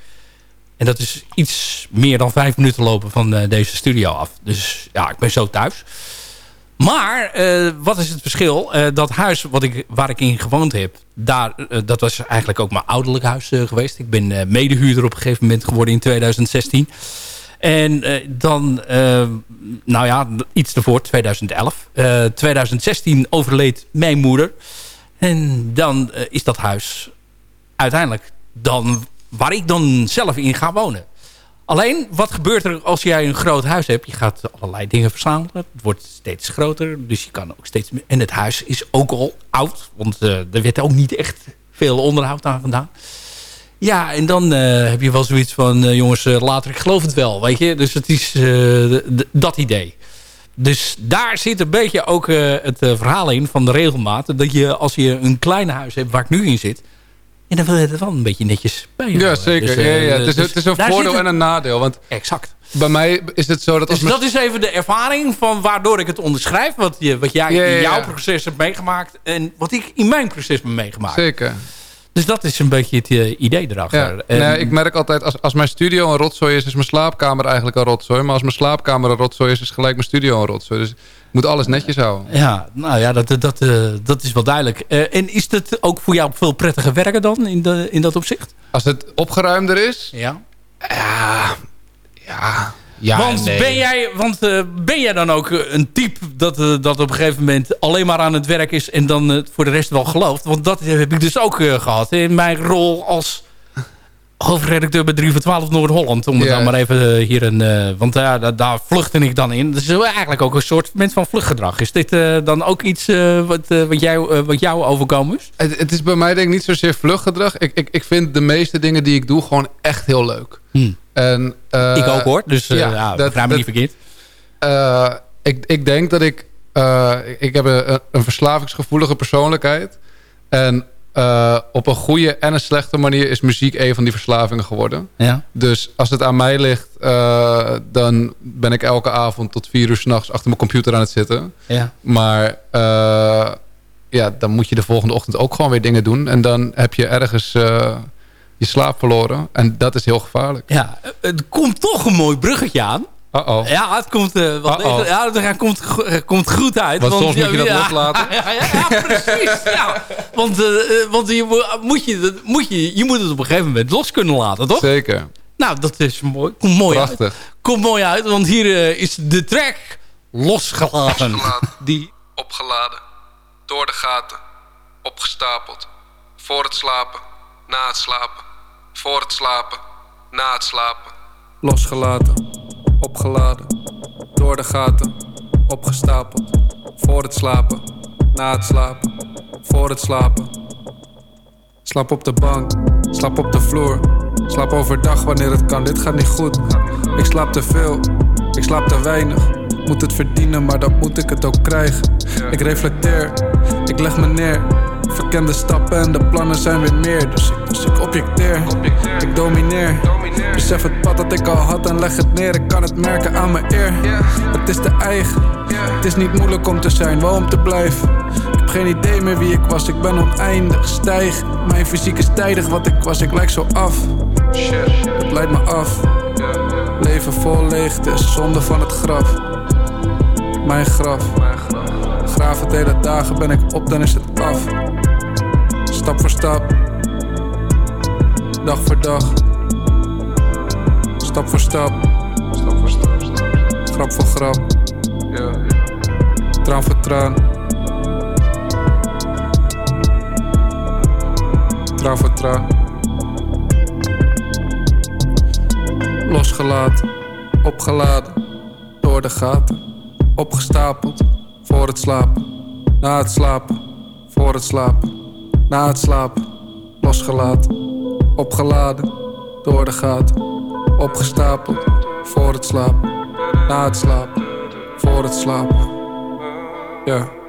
En dat is iets meer dan vijf minuten lopen van deze studio af. Dus ja, ik ben zo thuis. Maar wat is het verschil? Dat huis wat ik, waar ik in gewoond heb, daar, dat was eigenlijk ook mijn ouderlijk huis geweest. Ik ben eh, medehuurder op een gegeven moment geworden in 2016. En eh, dan, eh, nou ja, iets ervoor, 2011. Eh 2016 overleed mijn moeder. En dan eh, is dat huis uiteindelijk dan waar ik dan zelf in ga wonen. Alleen, wat gebeurt er als jij een groot huis hebt? Je gaat allerlei dingen verzamelen. Het wordt steeds groter, dus je kan ook steeds. En het huis is ook al oud, want eh, er werd ook niet echt veel onderhoud aan gedaan. Ja, en dan eh, heb je wel zoiets van... eh, jongens, eh, later, ik geloof het wel, weet je. Dus het is dat idee. Dus daar zit een beetje ook het verhaal in van de regelmaat. Dat je, als je een klein huis hebt waar ik nu in zit... En dan wil je het wel een beetje netjes bij je Ja, zeker. Dus, ja, ja. Het, is, dus het is een voordeel en een nadeel. Want Exact. bij mij is het zo dat als Dus dat is even de ervaring van waardoor ik het onderschrijf. Wat, je, wat jij Ja, in jouw proces hebt meegemaakt. En wat ik in mijn proces heb meegemaakt. Zeker. Dus dat is een beetje het eh, idee erachter. Ja. En- Nee, ik merk altijd, als, als mijn studio een rotzooi is... is mijn slaapkamer eigenlijk een rotzooi. Maar als mijn slaapkamer een rotzooi is... is gelijk mijn studio een rotzooi. Dus ik moet alles netjes houden. Ja, nou ja, dat, dat, eh, dat is wel duidelijk. Eh, en is het ook voor jou veel prettiger werken dan in, de, in dat opzicht? Als het opgeruimder is... Ja. Ja... Ja... Ja, want nee. ben, jij, want eh, ben jij dan ook eh, een type dat, eh, dat op een gegeven moment alleen maar aan het werk is en dan voor de rest wel gelooft? Want dat heb ik dus ook eh, gehad in mijn rol als hoofdredacteur bij 3 voor 12 Noord-Holland. Om het Ja. dan maar even eh, hier een... eh, want daar daar- daar vluchtte ik dan in. Dat is eigenlijk ook een soort moment van vluchtgedrag. Is dit eh, dan ook iets eh, wat, eh, wat, jou, eh, wat jou overkomen is? Het, het is bij mij denk ik niet zozeer vluchtgedrag. Ik, ik, ik vind de meeste dingen die ik doe gewoon echt heel leuk. Hm. En, eh, ik ook hoor, dus eh, ja, ja, dat- begrijp me niet verkeerd. Eh, ik, ik denk dat ik... eh, ik heb een, een verslavingsgevoelige persoonlijkheid. En eh, op een goede en een slechte manier is muziek een van die verslavingen geworden. Ja. Dus als het aan mij ligt, eh, dan ben ik elke avond tot vier uur s'nachts achter mijn computer aan het zitten. Ja. Maar eh, ja, dan moet je de volgende ochtend ook gewoon weer dingen doen. En dan heb je ergens eh, je slaap verloren. En dat is heel gevaarlijk. ja, er komt toch een mooi bruggetje aan. Uh-oh. Ja, het komt, eh ja, het komt, het komt goed uit. Want soms ja, moet je dat ja, loslaten. Ja, ja, ja, precies. ja. Want, eh, eh, want je, mo- moet je, dat moet je, je moet het op een gegeven moment los kunnen laten, toch? Zeker. Nou, dat is mooi. Komt mooi uit. Prachtig. Komt mooi uit, want hier eh, is de track losgelaten. Die opgeladen. Door de gaten. Opgestapeld. Voor het slapen. Na het slapen. Voor het slapen. Na het slapen. Losgelaten. Door de gaten. Opgestapeld. Voor het slapen. Na het slapen. Voor het slapen. Slaap op de bank. Slaap op de vloer. Slaap overdag wanneer het kan. Dit gaat niet goed. Ik slaap te veel. Ik slaap te weinig. Moet het verdienen, maar dan moet ik het ook krijgen. Ik reflecteer. Ik leg me neer. Verken de stappen en de plannen zijn weer meer. Dus ik, dus ik objecteer. Ik domineer. Besef het pad dat ik al had en leg het neer. Ik kan het merken aan mijn eer. Het is de eigen. Het is niet moeilijk om te zijn, wel om te blijven. Ik heb geen idee meer wie ik was, ik ben oneindig. Stijg, mijn fysiek is tijdig wat ik was, ik lijk zo af. Het het leidt me af. Leven vol leegte, zonde van het graf. Mijn graf. Graven de hele dagen ben ik op, dan is het af. Stap voor stap. Dag voor dag. Stap voor stap. Stap voor stap. Grap voor grap. Ja. Traan voor traan. Traan voor traan. Losgelaten, opgeladen, door de gaten. Opgestapeld, voor het slapen. Na het slapen, voor het slapen. Na het slapen, losgelaten, opgeladen, door de gaten. Opgestapeld, voor het slapen. Na het slapen, voor het slapen. Ja.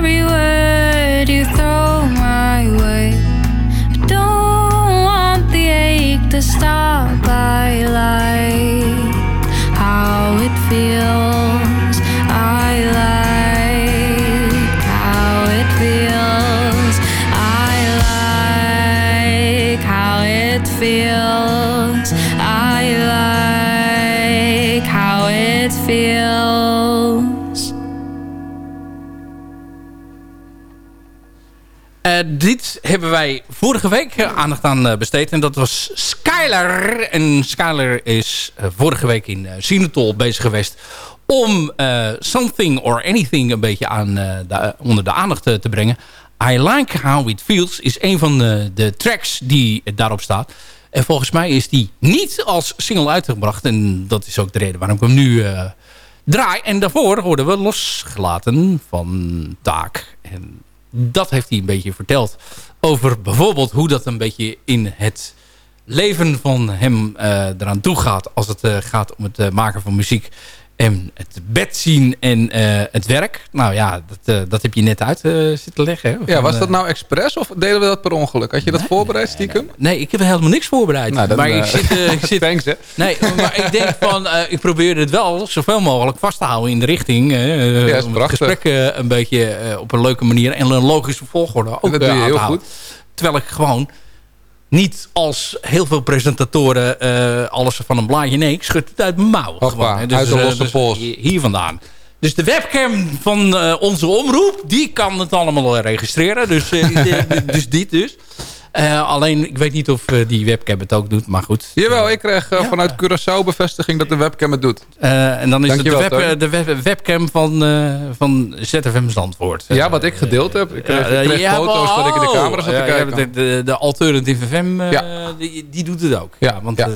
Everywhere. Dit hebben wij vorige week uh, aandacht aan uh, besteed. En dat was Skylar. En Skylar is vorige week in Sinatol bezig geweest om Something or Anything een beetje aan, de, onder de aandacht te brengen. I Like How It Feels is een van de, de tracks die daarop staat. En volgens mij is die niet als single uitgebracht. En dat is ook de reden waarom ik hem nu draai. En daarvoor hoorden we losgelaten van Taak. En dat heeft hij een beetje verteld. Over bijvoorbeeld hoe dat een beetje in het leven van hem uh, eraan toe gaat. Als het uh, gaat om het uh, maken van muziek. En het bed zien en het werk. Nou ja, dat, dat heb je net uit zitten leggen. Hè? Ja, was dat nou expres of deden we dat per ongeluk? Had je dat nee, voorbereid stiekem? Nee, nee, ik heb helemaal niks voorbereid. Nou, maar ik zit... ik zit thanks, hè? Nee, maar ik denk van... ik probeer het wel zoveel mogelijk vast te houden in de richting. ja, om het gesprek een beetje op een leuke manier en een logische volgorde ook dat doe je heel goed. Terwijl ik gewoon niet als heel veel presentatoren uh, alles van een blaadje. Nee, ik schud het uit mijn mouw. Gewoon, dus, uit de uh, losse dus pols. Hier vandaan. Dus de webcam van uh, onze omroep, die kan het allemaal registreren. Dus, dus dit dus. Uh, alleen, ik weet niet of uh, die webcam het ook doet, maar goed. Jawel, ik kreeg uh, ja. vanuit Curaçao bevestiging dat de webcam het doet. en dan is het de, web, de web, webcam van, van ZFM Zandvoort. ja, wat ik gedeeld heb. Ik kreeg, ik kreeg ja, foto's oh, dat ik in de camera zat te kijken. De, de, de Alternative FM, die, die, doet het ook. Ja, want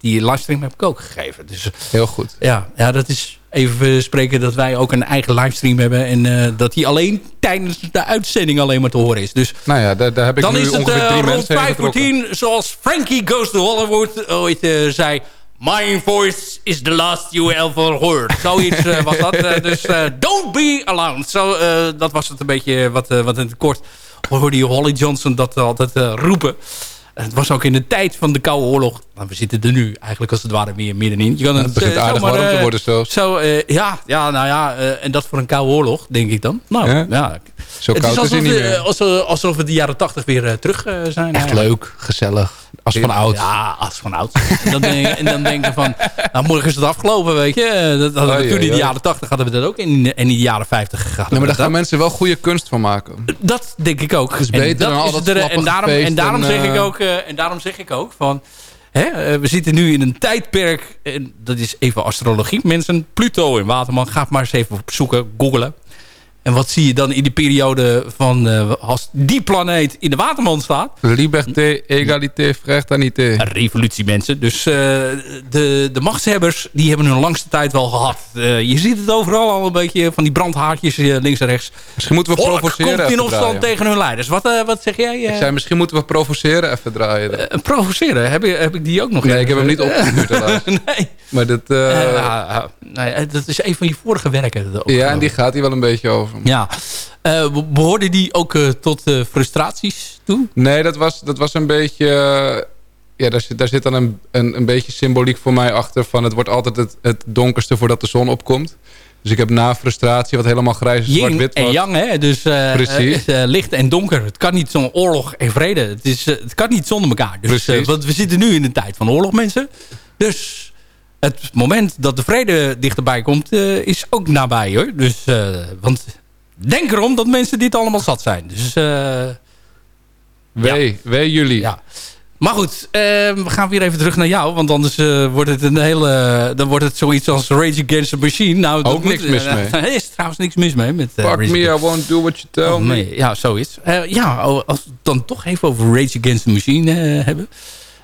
die livestream heb ik ook gegeven. Dus, Heel goed. Ja, ja dat is even spreken dat wij ook een eigen livestream hebben. En uh, dat die alleen tijdens de uitzending alleen maar te horen is. Dus nou ja, daar, daar heb ik dan nu is het ongeveer drie uh, rond mensen vijf voor tien, zoals Frankie Goes to Hollywood ooit uh, zei... My voice is the last you ever heard. Zoiets was dat. dus don't be alarmed. Zo, dat was het een beetje wat, wat in het kort hoorde je Holly Johnson dat altijd roepen. Het was ook in de tijd van de Koude Oorlog. Nou, we zitten er nu eigenlijk als het ware weer middenin. Je kan het, het begint aardig zomaar, warm te worden zo. zo uh, ja, ja, nou ja. Uh, en dat voor een Koude Oorlog, denk ik dan. Nou, ja. ja. Zo het koud is alsof, is het niet we, meer. alsof, alsof we de jaren tachtig weer uh, terug zijn. Echt eigenlijk. leuk, gezellig. Als van oud. Ja, als van oud. en, dan denk, en dan denken van, nou morgen is het afgelopen, weet je. Dat hadden we toen in de ja. jaren tachtig hadden we dat ook. En in, in de jaren vijftig gehad. Nee, maar daar gaan mensen wel goede kunst van maken. Dat denk ik ook. is beter en dat dan al is dat er- en daarom, en daarom en, zeg ik eh, ook, eh, en daarom zeg ik ook van. Hè, eh, we zitten nu in een tijdperk. En dat is even astrologie. Mensen, Pluto en Waterman. Ga maar eens even opzoeken, googlen. En wat zie je dan in de periode van eh, als die planeet in de Waterman staat? Liberté, égalité, fraternité. Een revolutie mensen. Dus eh, de, de machtshebbers die hebben hun langste tijd wel gehad. Eh, je ziet het overal al een beetje van die brandhaartjes links en rechts. Misschien moeten we Volk provoceren komt in opstand draaien. tegen hun leiders. Wat, wat zeg jij? Ik zei, misschien moeten we provoceren even draaien. Provoceren, heb, je, heb ik die ook nog nee, ik heb hem niet opgestuurd nee. Maar Eh, ja, ja. nee, dat is een van je vorige werken. ja, en die gaat hier wel een beetje over. Ja. Eh, be- behoorde die ook eh, tot eh, frustraties toe? Nee, dat was, dat was een beetje... ja, daar zit, daar zit dan een, een, een beetje symboliek voor mij achter... van het wordt altijd het, het donkerste voordat de zon opkomt. Dus ik heb na frustratie, wat helemaal grijs en zwart-wit en was... yang, hè? Dus Precies. licht en donker. Het kan niet zonder oorlog en vrede. Het, is, het kan niet zonder elkaar. Dus, want we zitten nu in een tijd van oorlog, mensen. Dus het moment dat de vrede dichterbij komt, eh, is ook nabij, hoor. Dus, want denk erom dat mensen dit allemaal zat zijn. Dus, eh, Wee, wee jullie. ja. Maar goed, eh, we gaan weer even terug naar jou. Want anders eh, wordt het een hele. dan wordt het zoiets als Rage Against the Machine. Nou, Ook niks mis mee. Er is trouwens niks mis mee. Met, eh, Fuck me, I won't do what you tell Oh, me. ja, zoiets. Ja, als we het dan toch even over Rage Against the Machine hebben.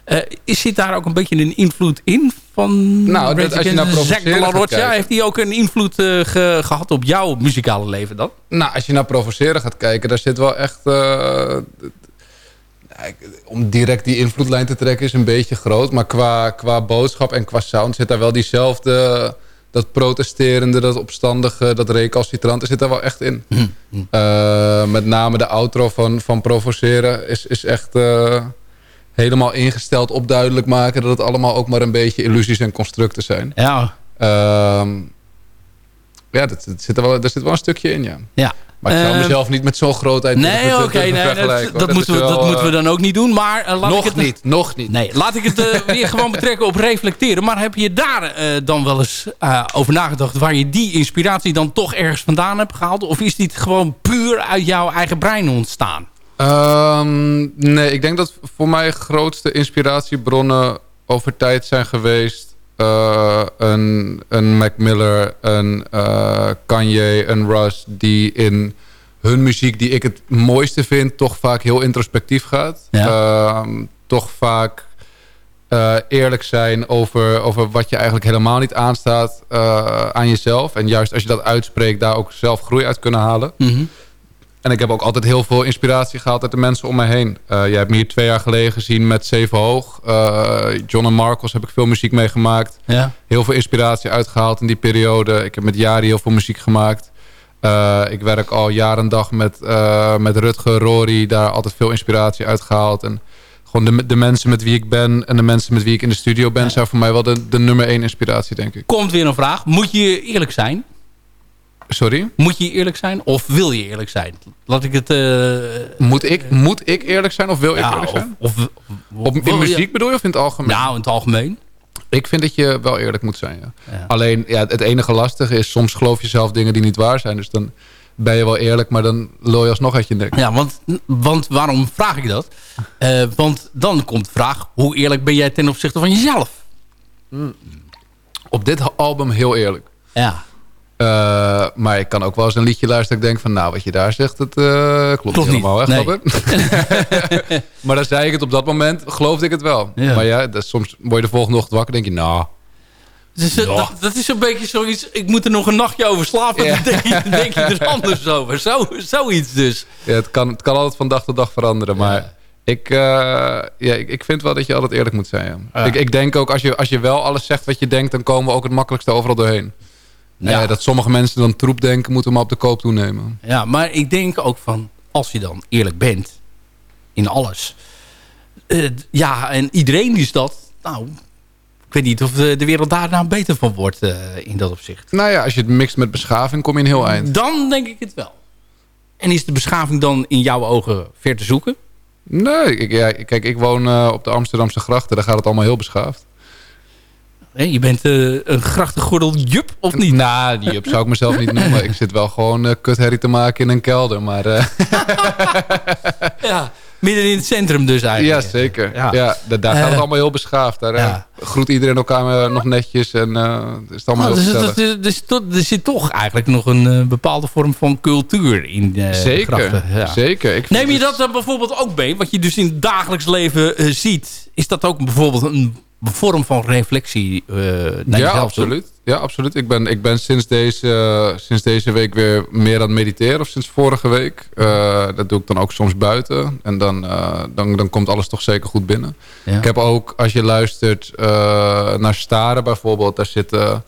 Eh, is zit daar ook een beetje een invloed in van Nou, dat- als je naar Zack provoceren de La gaat Rocha? kijken. Heeft hij ook een invloed eh, ge- gehad op jouw muzikale leven dan? Nou, als je naar provoceren gaat kijken, daar zit wel echt... eh, nou, om direct die invloedlijn te trekken is een beetje groot. Maar qua, qua boodschap en qua sound zit daar wel diezelfde... Dat protesterende, dat opstandige, dat recalcitrante zit daar wel echt in. Eh, met name de outro van, van provoceren is, is echt helemaal ingesteld op duidelijk maken... dat het allemaal ook maar een beetje illusies en constructen zijn. Ja, Ehm, ja, dat, dat zit er, wel, er zit wel een stukje in, ja. ja. Maar ik zou Ehm, mezelf niet met zo'n grootheid Nee, oké, nee, dat, dat, moeten we, wel, dat moeten we eh, dan ook niet doen. Maar eh, laat Nog ik het, niet, nog niet. Nee, laat ik het eh, weer gewoon betrekken op reflecteren. Maar heb je daar dan wel eens over nagedacht... waar je die inspiratie dan toch ergens vandaan hebt gehaald? Of is dit gewoon puur uit jouw eigen brein ontstaan? Ehm, nee, ik denk dat voor mij grootste inspiratiebronnen over tijd zijn geweest. eh, een, een Mac Miller, een eh, Kanye, een Russ... die in hun muziek die ik het mooiste vind... toch vaak heel introspectief gaat. Ja. Ehm, toch vaak eh, eerlijk zijn over, over wat je eigenlijk helemaal niet aanstaat aan jezelf. En juist als je dat uitspreekt, daar ook zelf groei uit kunnen halen. En ik heb ook altijd heel veel inspiratie gehaald uit de mensen om mij heen. Eh jij hebt me hier twee jaar geleden gezien met Zeven Hoog. Eh, John en Marcos heb ik veel muziek meegemaakt. Ja. Heel veel inspiratie uitgehaald in die periode. Ik heb met Jari heel veel muziek gemaakt. Eh, ik werk al jaren en dag met, met Rutger, Rory. Daar altijd veel inspiratie uitgehaald. En gewoon de, de mensen met wie ik ben en de mensen met wie ik in de studio ben... zijn voor mij wel de, de nummer één inspiratie, denk ik. Komt weer een vraag. Moet je eerlijk zijn? Sorry? Moet je eerlijk zijn? Of wil je eerlijk zijn? Laat ik het... eh, Moet ik, moet ik eerlijk zijn of wil ik eerlijk of, zijn? of, Op, wil in je- muziek bedoel je of in het algemeen? Nou, in het algemeen. Ik vind dat je wel eerlijk moet zijn, ja. Ja. Alleen, ja, het enige lastige is... soms geloof je zelf dingen die niet waar zijn. Dus dan ben je wel eerlijk, maar dan looi je alsnog uit je nek. Ja, want, want waarom vraag ik dat? Eh, want dan komt de vraag... hoe eerlijk ben jij ten opzichte van jezelf? Op dit album heel eerlijk. Ja, Eh, maar ik kan ook wel eens een liedje luisteren... ik denk van, nou, wat je daar zegt, dat eh, klopt, Klopt niet. helemaal. Hè, Nee. snap je? maar dan zei ik het op dat moment, geloofde ik het wel. Ja. Maar ja, dat, soms word je de volgende ochtend wakker denk je... nou, dus, dat, dat is een beetje zoiets... ik moet er nog een nachtje over slapen... Ja. dan denk je, dan denk je er anders over. Zo, zoiets dus. ja, het, kan, het kan altijd van dag tot dag veranderen. Maar ik, eh, ja, ik, ik vind wel dat je altijd eerlijk moet zijn. Ja. Ja. Ik, ik denk ook, als je, als je wel alles zegt wat je denkt... dan komen we ook het makkelijkste overal doorheen. Ja. Eh, dat sommige mensen dan troep denken, moeten we maar op de koop toenemen. Ja, maar ik denk ook van... als je dan eerlijk bent... in alles... eh, ja, en iedereen is dat... nou, ik weet niet of de, de wereld daar nou beter van wordt... eh, in dat opzicht. Nou ja, als je het mixt met beschaving, kom je een heel eind. Dan denk ik het wel. En is de beschaving dan in jouw ogen ver te zoeken? Nee, ik, ja, kijk, ik woon op de Amsterdamse grachten. Daar gaat het allemaal heel beschaafd. Je bent eh, een grachtengordel jup, of niet? Nou, die zou ik mezelf niet noemen. Ik zit wel gewoon eh kutherrie te maken in een kelder. Maar eh, Ja, midden in het centrum dus ja, eigenlijk. zeker. Ja. Ja. daar gaat het allemaal heel beschaafd. Daar ja. groet iedereen elkaar nog netjes. En eh, is het allemaal Oh, heel dus, dus er zit toch eigenlijk nog een bepaalde vorm van cultuur in de zeker, grachten. Ja. zeker. Ik Neem je het- dat dan bijvoorbeeld ook mee? Wat je dus in het dagelijks leven ziet. Is dat ook bijvoorbeeld een vorm van reflectie eh naar ja, toe? absoluut. Ja, absoluut. Ik ben, ik ben sinds, deze, sinds deze week weer meer aan het mediteren. Of sinds vorige week. Eh, dat doe ik dan ook soms buiten. En dan, eh, dan, dan komt alles toch zeker goed binnen. Ja. Ik heb ook, als je luistert naar staren bijvoorbeeld... daar zitten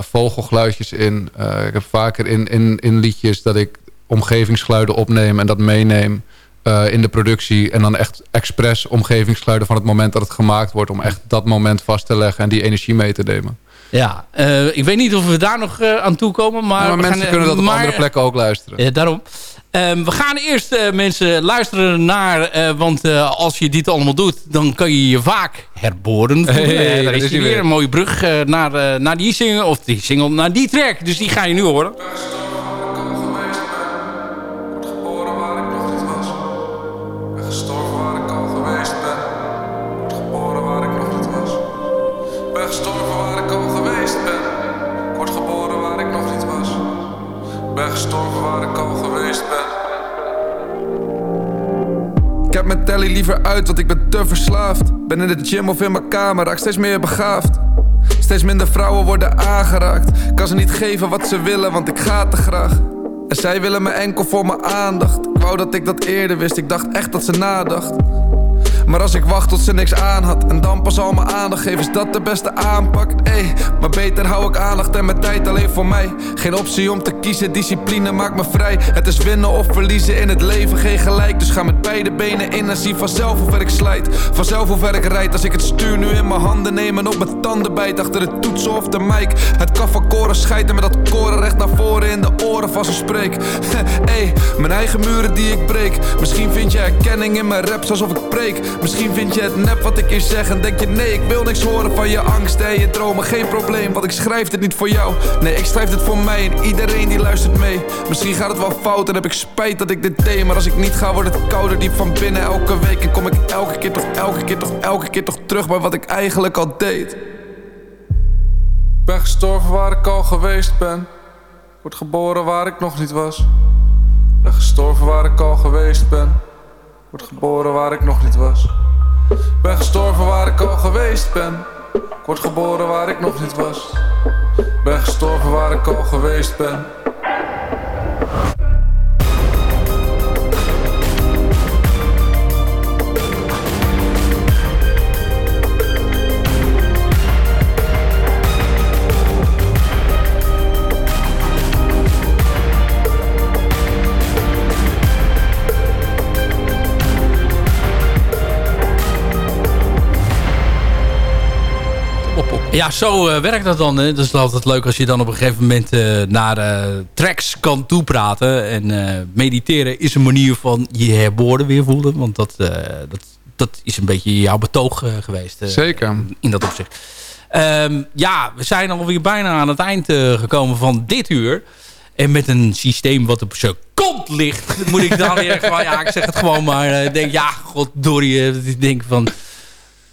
vogelgeluidjes in. Ik heb vaker in, in, in liedjes dat ik omgevingsgeluiden opneem... en dat meeneem eh, in de productie. En dan echt expres omgevingsgeluiden van het moment dat het gemaakt wordt... om echt dat moment vast te leggen en die energie mee te nemen. Ja, eh, ik weet niet of we daar nog eh, aan toe komen. Maar, Maar, we mensen gaan, kunnen dat op andere plekken ook luisteren. Ja, daarom. Ehm, we gaan eerst mensen luisteren naar... want als je dit allemaal doet, dan kan je je vaak herboren. Hey, daar is weer. weer. Een mooie brug naar, naar die single. Of die single naar die track. Dus die ga je nu horen. Waar ik al geweest ben. Ik heb mijn telly liever uit, want ik ben te verslaafd. Ben in de gym of in mijn kamer, raak steeds meer begaafd. Steeds minder vrouwen worden aangeraakt. Kan ze niet geven wat ze willen, want ik ga te graag. En zij willen me enkel voor mijn aandacht. Ik wou dat ik dat eerder wist, ik dacht echt dat ze nadacht. Maar als ik wacht tot ze niks aan had En dan pas al mijn aandacht geef Is dat de beste aanpak? Ey, maar beter hou ik aandacht en mijn tijd alleen voor mij. Geen optie om te kiezen, discipline maakt me vrij. Het is winnen of verliezen in het leven, geen gelijk. Dus ga met beide benen in en zie vanzelf hoe ver ik slijt. Vanzelf hoe ver ik rijd als ik het stuur nu in mijn handen neem En op mijn tanden bijt achter de toetsen of de mic. Het kan van koren scheiden met dat koren recht naar voren in de oren van ze spreek. Ey, mijn eigen muren die ik breek. Misschien vind je herkenning in mijn raps alsof ik preek Misschien vind je het nep wat ik hier zeg En denk je nee, ik wil niks horen van je angst en je dromen. Geen probleem, want ik schrijf dit niet voor jou. Nee, ik schrijf dit voor mij en iedereen die luistert mee. Misschien gaat het wel fout en heb ik spijt dat ik dit deed Maar als ik niet ga wordt het kouder diep van binnen. Elke week En kom ik elke keer toch, elke keer toch, elke keer toch terug bij wat ik eigenlijk al deed. Ben gestorven waar ik al geweest ben. Word geboren waar ik nog niet was. Ben gestorven waar ik al geweest ben Word geboren waar ik nog niet was. Ben gestorven waar ik al geweest ben. Ik word geboren waar ik nog niet was. Ben gestorven waar ik al geweest ben Ja, zo uh, werkt dat dan. Hè. Dat is altijd leuk als je dan op een gegeven moment uh, naar uh, tracks kan toepraten. En mediteren is een manier van je woorden weer voelen. Want dat, dat, dat is een beetje jouw betoog geweest. Zeker. In dat opzicht. Um, ja, we zijn alweer bijna aan het eind gekomen van dit uur. En met een systeem wat op zijn kont ligt, moet ik dan weer gewoon, ja, ik zeg het gewoon maar, denk, ja, god, Dorie, ik denk van,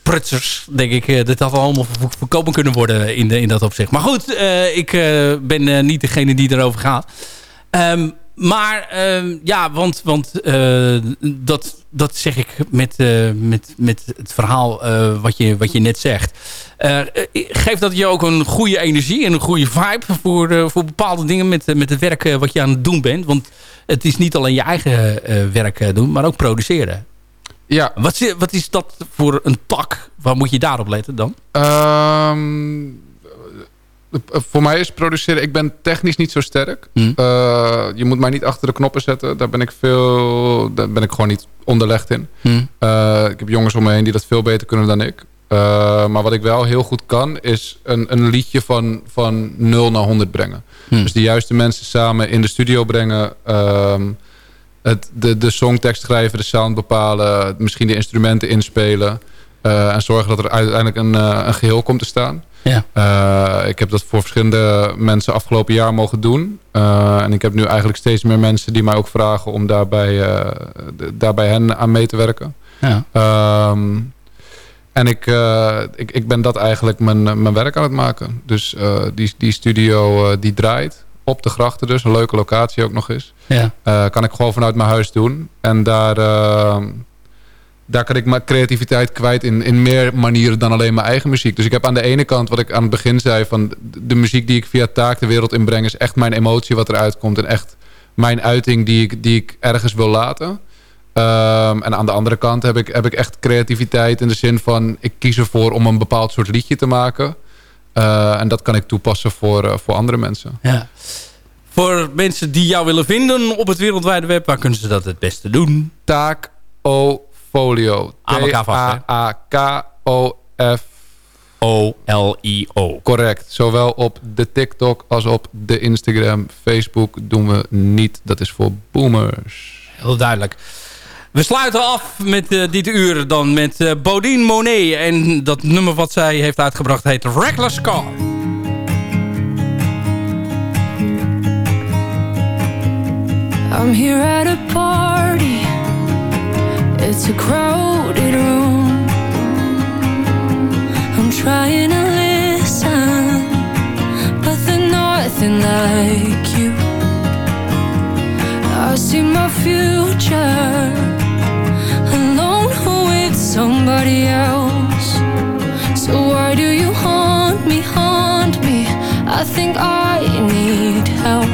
prutsers, denk ik, uh, dat dat allemaal voorkomen kunnen worden in, in dat opzicht. Maar goed, uh, ik uh, ben niet degene die erover gaat. Um, maar um, ja, want, want dat, dat zeg ik met, met, met het verhaal wat, je, wat je net zegt. geeft dat je ook een goede energie en een goede vibe voor, voor bepaalde dingen met, met het werk wat je aan het doen bent. Want het is niet alleen je eigen werk doen, maar ook produceren. Ja. Wat, wat is dat voor een tak? Waar moet je daarop letten dan? Um, voor mij is produceren... Ik ben technisch niet zo sterk. Hmm. Uh, je moet mij niet achter de knoppen zetten. Daar ben ik veel... Daar ben ik gewoon niet onderlegd in. Hmm. Uh, ik heb jongens om me heen die dat veel beter kunnen dan ik. Uh, maar wat ik wel heel goed kan... is een, een liedje van, van 0 naar 100 brengen. Hmm. Dus de juiste mensen samen in de studio brengen... het, de, de songtekst schrijven, de sound bepalen... misschien de instrumenten inspelen... Uh, en zorgen dat er uiteindelijk een, uh, een geheel komt te staan. Ja. Uh, ik heb dat voor verschillende mensen afgelopen jaar mogen doen. en ik heb nu eigenlijk steeds meer mensen die mij ook vragen... om daarbij, daarbij hen aan mee te werken. Ja. Um, en ik, ik, ik ben dat eigenlijk mijn, mijn werk aan het maken. Dus die, die studio die draait op de grachten dus. Een leuke locatie ook nog eens. Ja. kan ik gewoon vanuit mijn huis doen. En daar daar kan ik mijn creativiteit kwijt in, in meer manieren dan alleen mijn eigen muziek. Dus ik heb aan de ene kant, wat ik aan het begin zei... van de muziek die ik via taak de wereld inbreng... is echt mijn emotie wat eruit komt. En echt mijn uiting die ik, die ik ergens wil laten. Um, en aan de andere kant heb ik, heb ik echt creativiteit in de zin van... ik kies ervoor om een bepaald soort liedje te maken. Uh, en dat kan ik toepassen voor, uh, voor andere mensen. Ja. Voor mensen die jou willen vinden op het wereldwijde web... waar kunnen ze dat het beste doen? Taak O Folio. T-A-A-K-O-F. O-L-I-O. Correct. Zowel op de TikTok als op de Instagram. Facebook doen we niet. Dat is voor boomers. Heel duidelijk. We sluiten af met uh, dit uur dan met uh, Bodine Monet. En dat nummer wat zij heeft uitgebracht heet Reckless Car. I'm here at a party It's a crowded room. I'm trying to listen, but they're nothing like you. I see my future somebody else. So why do you haunt me, haunt me? I think I need help.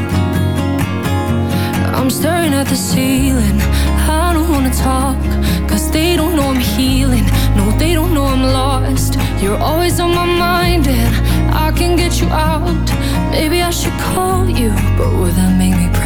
I'm staring at the ceiling. I don't wanna talk, cause they don't know I'm healing. No, they don't know I'm lost. You're always on my mind, and I can get you out. Maybe I should call you, but would that make me